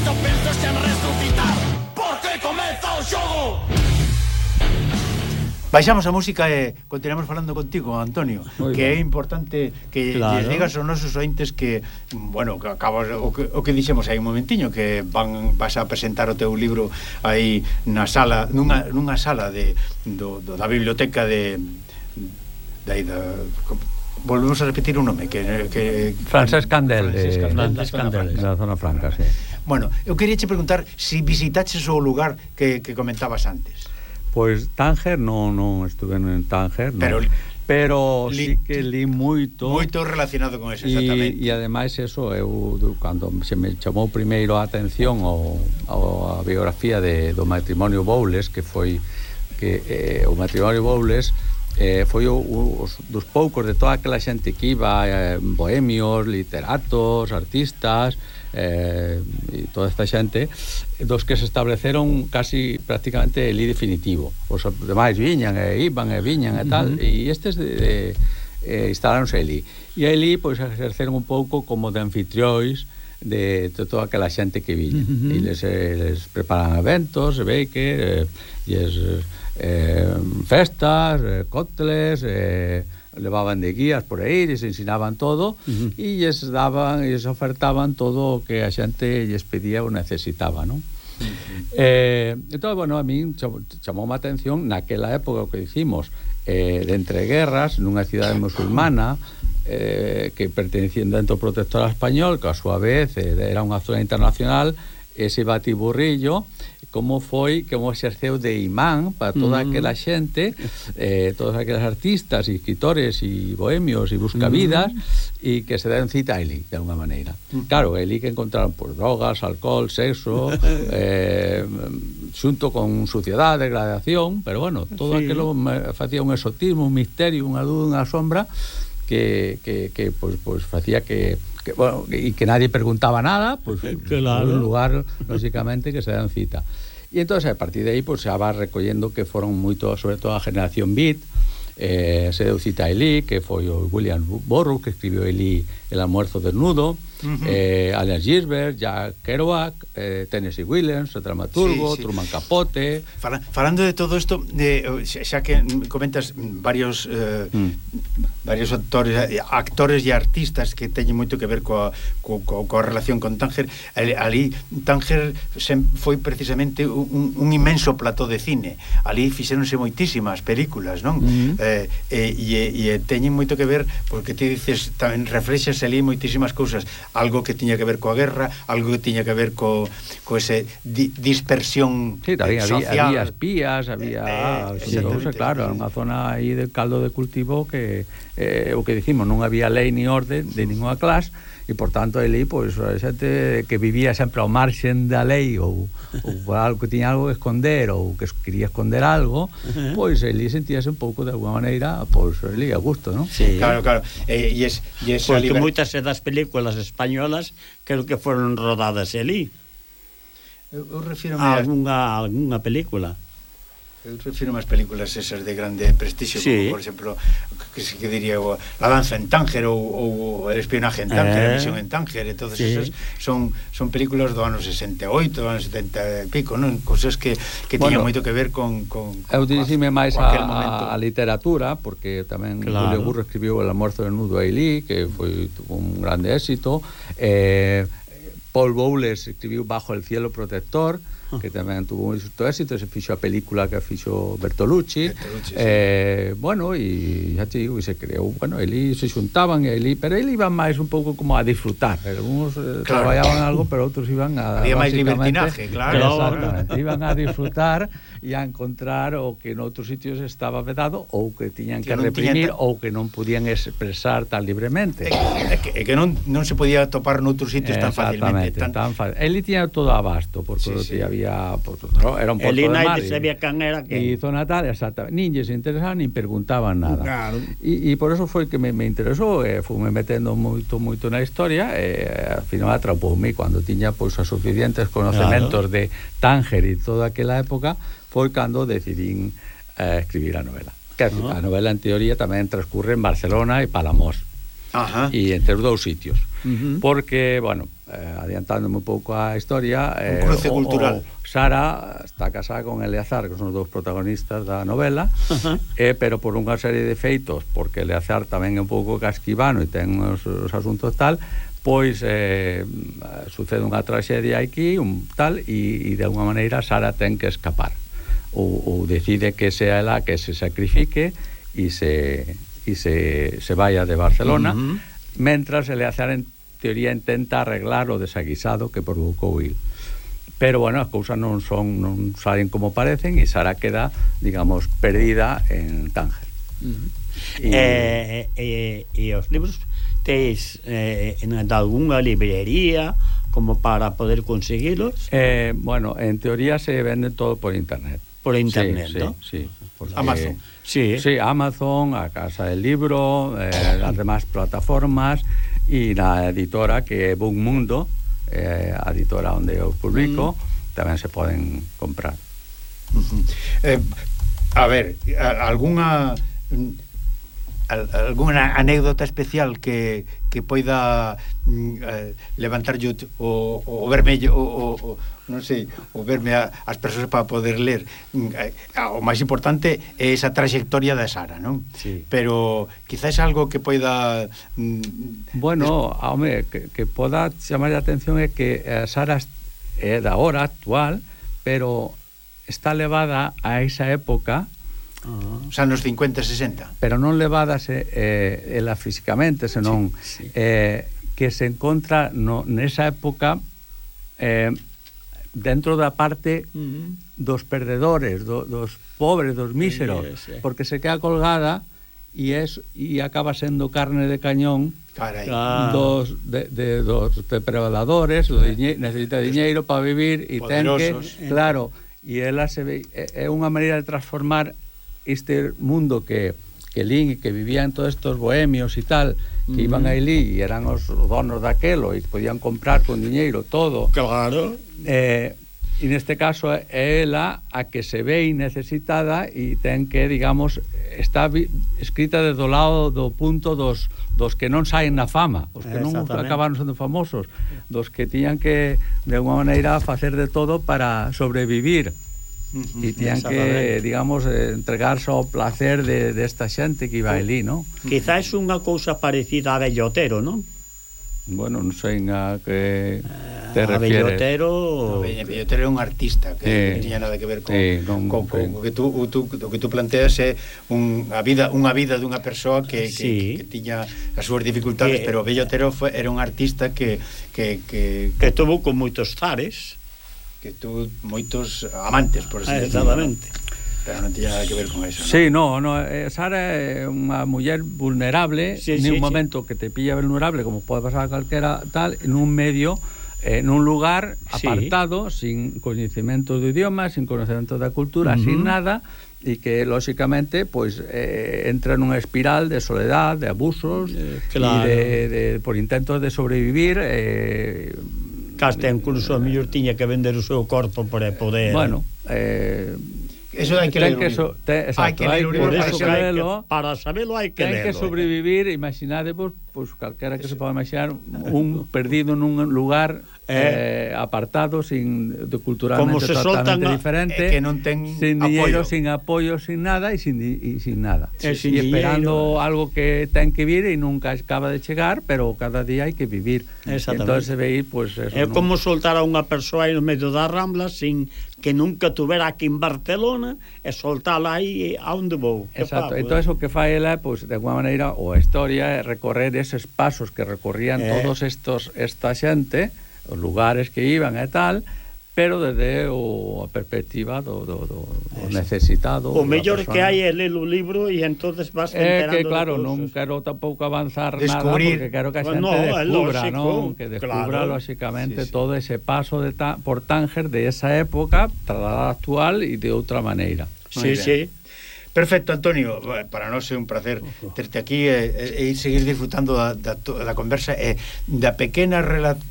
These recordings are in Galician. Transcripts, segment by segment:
sexto penso sen resucitar Porque comeza o xogo Baixamos a música e continuamos falando contigo, Antonio, Muy que ben. é importante que claro. lles digas aos nosos ointes que, bueno, que acabas o que, o que dixemos aí un momentiño que van vas a presentar o teu libro aí na sala, nunha, nunha sala de do, do da biblioteca de de aí da volvemos a repetir un nome que, que Francesc Candel, Francesc eh, Candel, eh, Francesc Candel, na zona franca, sí. Bueno, eu queria che preguntar se si visitaches o lugar que, que comentabas antes. Pois pues, Tánger, non, non estuve en Tánger, non. Pero pero li, sí que li moito moito relacionado con eso, exactamente e ademais eso, eu cando se me chamou primeiro a atención o, o, a biografía de, do matrimonio Boules que foi que eh, o matrimonio Boules eh, foi o, os, dos poucos de toda aquela xente que iba eh, bohemios, literatos, artistas eh, e toda esta xente dos que se estableceron casi prácticamente elí definitivo os demais viñan e iban e viñan e tal uh -huh. e estes de, de, eh, instalaronse ali e ali pois exerceron un pouco como de anfitrióis de, de toda aquela xente que viña uh -huh. e les, eh, les preparan eventos e vei que eh, eh, festas, eh, cócteles eh, levaban de guías por aí, les ensinaban todo uh -huh. e lles daban, lles ofertaban todo o que a xente lles pedía ou necesitaba, non? Uh -huh. Eh, entón, bueno, a min chamou a atención naquela época o que dicimos eh, de entreguerras nunha cidade musulmana eh, que pertenecían dentro protectorado español que a súa vez eh, era unha zona internacional ese batiburrillo como foi como exerceu de imán para toda mm. aquela xente eh, todos aqueles artistas e escritores e bohemios e buscavidas mm. e que se den cita ali de alguna maneira mm. claro, Eli que encontraron por drogas, alcohol, sexo eh, xunto con suciedade, degradación pero bueno, todo sí. aquilo facía un exotismo un misterio, unha dúda, unha sombra que, que, que pues, pues, facía que que bueno, e que nadie preguntaba nada, pues Claro. un lugar lógicamente que se dan cita. E entonces a partir de aí pues se va recollendo que foron moito, sobre todo a generación beat, eh, se deu cita a Eli, que foi o William Burroughs que escribiu Eli El almuerzo desnudo, uh -huh. eh, Ginsberg, Jack Kerouac, eh, Tennessee Williams, o dramaturgo, Sí, sí. Truman Capote, Fala- Falando de todo isto, de, xa que comentas varios eh, Mm. varios actores actores e artistas que teñen moito que ver coa, coa, coa, coa relación con Tánger. Ali Tánger sem, foi precisamente un, un inmenso plató de cine. Ali fixéronse moitísimas películas non? Uh -huh. eh, eh, e, e teñen moito que ver porque ti dices tamén reflexas ali moitísimas cousas. Algo que tiña que ver coa guerra algo que tiña que ver co, co ese di, dispersión sí, tamén, eh, social. había, espías había eh, eh, sí, cousa, claro, unha zona aí de caldo de cultivo que eh, o que dicimos, non había lei ni orde de ninguna clase, e por tanto ali pois a xente que vivía sempre ao marxen da lei ou, ou algo que tiña algo que esconder ou que quería esconder algo, pois ali sentíase un pouco de alguma maneira pois ali a gusto, non? Sí. Claro, claro. E es, yes, yes, Porque liber... moitas das películas españolas creo que foron rodadas ali. Eu, eu refiro a algunha algunha película. Eu refiro máis películas esas de grande prestixio, sí. como, por exemplo, que se que diría o, La danza en Tánger ou, ou El espionaje en Tánger, eh. Misión en Tánger, entonces sí. esas son son películas do ano 68, do ano 70 e pico, non? cousas que que bueno, tiñan moito que ver con con Eu dirixime máis a, a, a literatura, porque tamén claro. Julio Burro escribiu El almuerzo de Nudo Ailí, que foi un grande éxito. Eh, Paul Bowles escribiu Bajo el cielo protector, que tamén tuvo un certo éxito, se fixo a película que fixo Bertolucci, Bertolucci eh, sí. bueno, e xa te digo, e se creou, bueno, elí se xuntaban, elí, pero elí iban máis un pouco como a disfrutar, algunos eh, claro. traballaban algo, pero outros iban a... Había máis libertinaje, claro. Exactamente, iban a disfrutar e a encontrar o que en outros sitios estaba vedado ou que tiñan que, que reprimir tiñan... ou que non podían expresar tan libremente. É que, é que, non, non se podía topar noutros sitios tan facilmente. Tan... Tan fa... Ele tiña todo abasto, porque sí, sí. había había, porque, no, era un porto El de mar. United sabía era. E zona tal, exactamente. Nin lles interesaban, nin preguntaban nada. Claro. E, e por eso foi que me, me interesou, e fume metendo moito, moito na historia, e ao final atrapoume cando tiña pois os suficientes conocementos de Tánger e toda aquela época, foi cando decidín eh, escribir a novela. Que Ah. a novela en teoría tamén transcurre en Barcelona e Palamós Ajá. e entre os dous sitios. Ujú. Porque, bueno, eh, adiantándome un pouco a historia eh, un cruce o, cultural o Sara está casada con Eleazar que son os dous protagonistas da novela uh -huh. eh, pero por unha serie de feitos porque Eleazar tamén é un pouco casquivano e ten os, os asuntos tal pois eh, sucede unha traxedia aquí un tal e, e de alguma maneira Sara ten que escapar ou, ou decide que sea ela que se sacrifique e se, e se, se vaya de Barcelona uh -huh. mentras Eleazar entende teoría intenta arreglar o desaguisado que provocou il. Pero, bueno, as cousas non son non salen como parecen e Sara queda, digamos, perdida en Tánger. Uh -huh. e... Eh, eh, e os libros tes eh, en algunha librería como para poder conseguilos? Eh, bueno, en teoría se vende todo por internet. Por internet, sí, ¿no? Sí, sí porque, Amazon. Sí. sí, Amazon, a Casa del Libro, eh, las demás plataformas. y la editora que es Book Mundo, eh, editora donde yo publico, mm. también se pueden comprar. Eh, a ver, ¿alguna algunha anécdota especial que, que poida mm, eh, levantar o, o, o vermello o, o, non sei, o verme a, as persoas para poder ler mm, eh, o máis importante é esa trayectoria da Sara, non? Sí. pero quizás algo que poida mm, bueno, des... home que, que poda chamar a atención é que a Sara é da hora actual pero está levada a esa época Uh -huh. Os anos 50 e 60. Pero non levadase eh, eh, ela físicamente, senón sí, sí. Eh, que se encontra no, nesa época eh, dentro da parte uh -huh. dos perdedores, do, dos pobres, dos míseros, sí, sí. porque se queda colgada e es e acaba sendo carne de cañón Carai. dos de, de dos depredadores, do diñe, necesita diñeiro para vivir e ten que, claro, e ela se ve é unha maneira de transformar este mundo que que lín e que vivían todos estos bohemios e tal, que mm. iban a Ilí e eran os donos daquelo e podían comprar con diñeiro todo. Claro. Eh, e neste caso é ela a que se ve necesitada e ten que, digamos, está escrita desde o lado do punto dos, dos que non saen na fama, os que non acabaron sendo famosos, dos que tiñan que, de alguma maneira, facer de todo para sobrevivir. -huh, e tían que, digamos, eh, entregarse ao placer de, desta de xente que iba ali, non? Quizá unha cousa parecida a Bellotero, non? Bueno, non sei a que ah, te a refieres. Bellotero... No, Bellotero é un artista que sí. non tiña nada que ver con, Sí, con, con, con, con, o, que tú, o, tú, o que tú planteas é un, a vida, unha vida dunha persoa que, sí. que, que, que tiña as súas dificultades, que, pero Bellotero foi, era un artista que que, que, que, que tuvo con moitos zares que tú moitos amantes, por así ah, Exactamente. Pero non tiña nada que ver con eso, Sí, non, no, no, eh, Sara é unha muller vulnerable, sí, en sí, un sí. momento que te pilla vulnerable, como pode pasar a calquera tal, en un medio eh, nun lugar apartado, sí. sin coñecemento do idioma, sin coñecemento da cultura, uh -huh. sin nada, e que lóxicamente pois eh, entra nunha espiral de soledad, de abusos eh, claro. e de, de por intentos de sobrevivir eh, Casta incluso a mellor tiña que vender o seu corpo para poder... Bueno, eh... Eso hai que ten que so, exacto, hai que ler por eso para, sabelo, para sabelo hai que ler. Ten que eh. sobrevivir, imaginadevos, pois pues, calquera que se poda imaginar un perdido nun lugar Eh, eh, apartado sin de culturalmente totalmente diferente, eh, que non ten sin dinheiro, sin apoio, sin nada e sin e sin nada. E, sin e esperando dinheiro. algo que ten que vir e nunca acaba de chegar, pero cada día hai que vivir. entonces se veí pues eso, É eh, no... como soltar a unha persoa aí no medio da rambla sin que nunca tuvera aquí en Barcelona e soltala aí a onde vou. Exacto, entón eso que fai ela, pois, pues, de alguma maneira, ou a historia é recorrer eses pasos que recorrían eh. todos estos esta xente os lugares que iban e tal, pero desde o, a perspectiva do, do, do, do necesitado. O mellor que hai é ler o libro e entonces vas é enterando. É que claro, non quero tampouco avanzar Descubrir. nada porque quero que a xente no, descubra, lógico, non? Que descubra claro. lóxicamente sí, sí. todo ese paso de ta, por Tánger de esa época trasladada actual e de outra maneira. Sí, sí. Perfecto, Antonio, para nós é un placer terte aquí eh, eh, e, e, e seguir disfrutando da, da, da conversa eh, e da pequena relación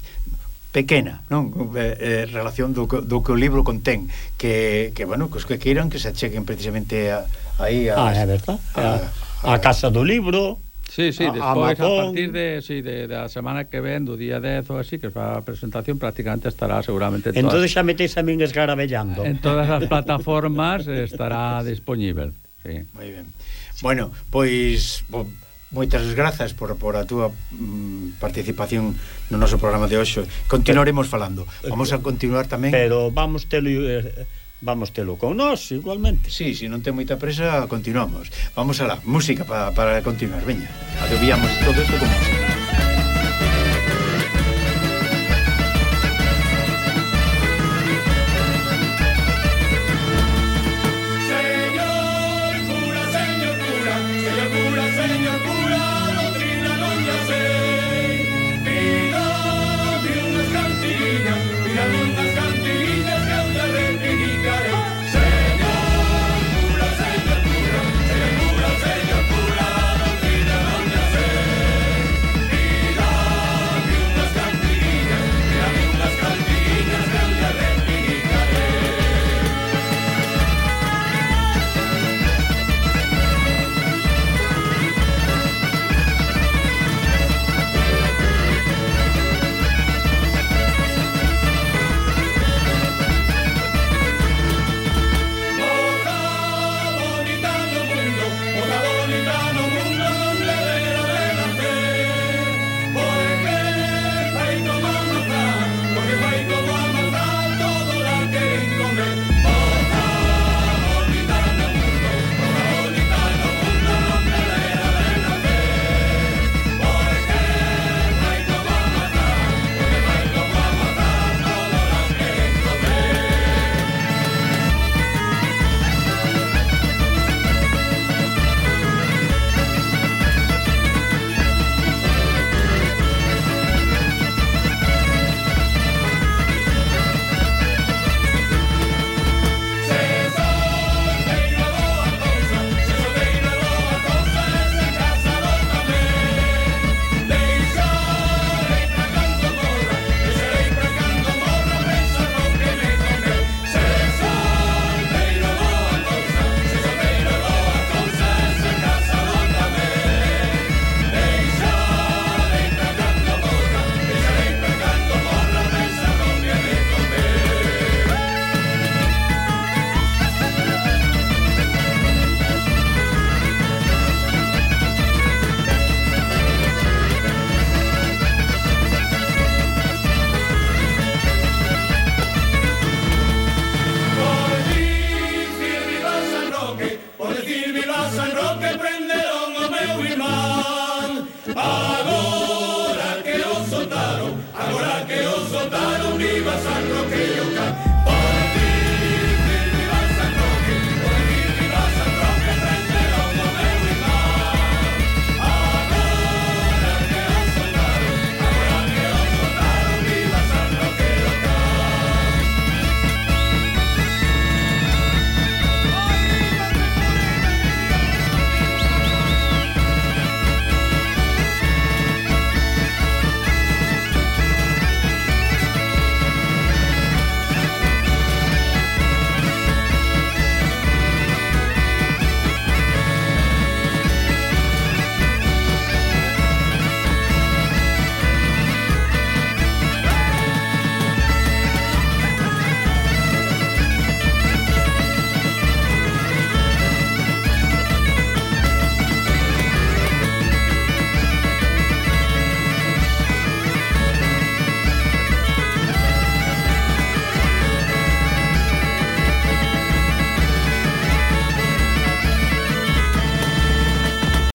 pequena, non? Eh, eh, relación do, do que o libro contén, que, que bueno, que os que queiran que se acheguen precisamente a, aí a, ah, é verdad. A, a, a casa do libro, Sí, sí, despois a, a partir de, sí, de, da semana que ven, do día 10 ou así, que fa a presentación, prácticamente estará seguramente... En entón, todas... Entón xa metéis a min esgarabellando. En todas as plataformas estará disponible. Sí. Muy ben. Bueno, pois... Pues, Moitas grazas por, por a túa mm, participación no noso programa de hoxe. Continuaremos falando. Vamos a continuar tamén. Pero vamos telo eh, vamos telo con nós igualmente. Sí, se si non ten moita presa, continuamos. Vamos a la música para, para continuar, veña. Adobiamos todo isto con música.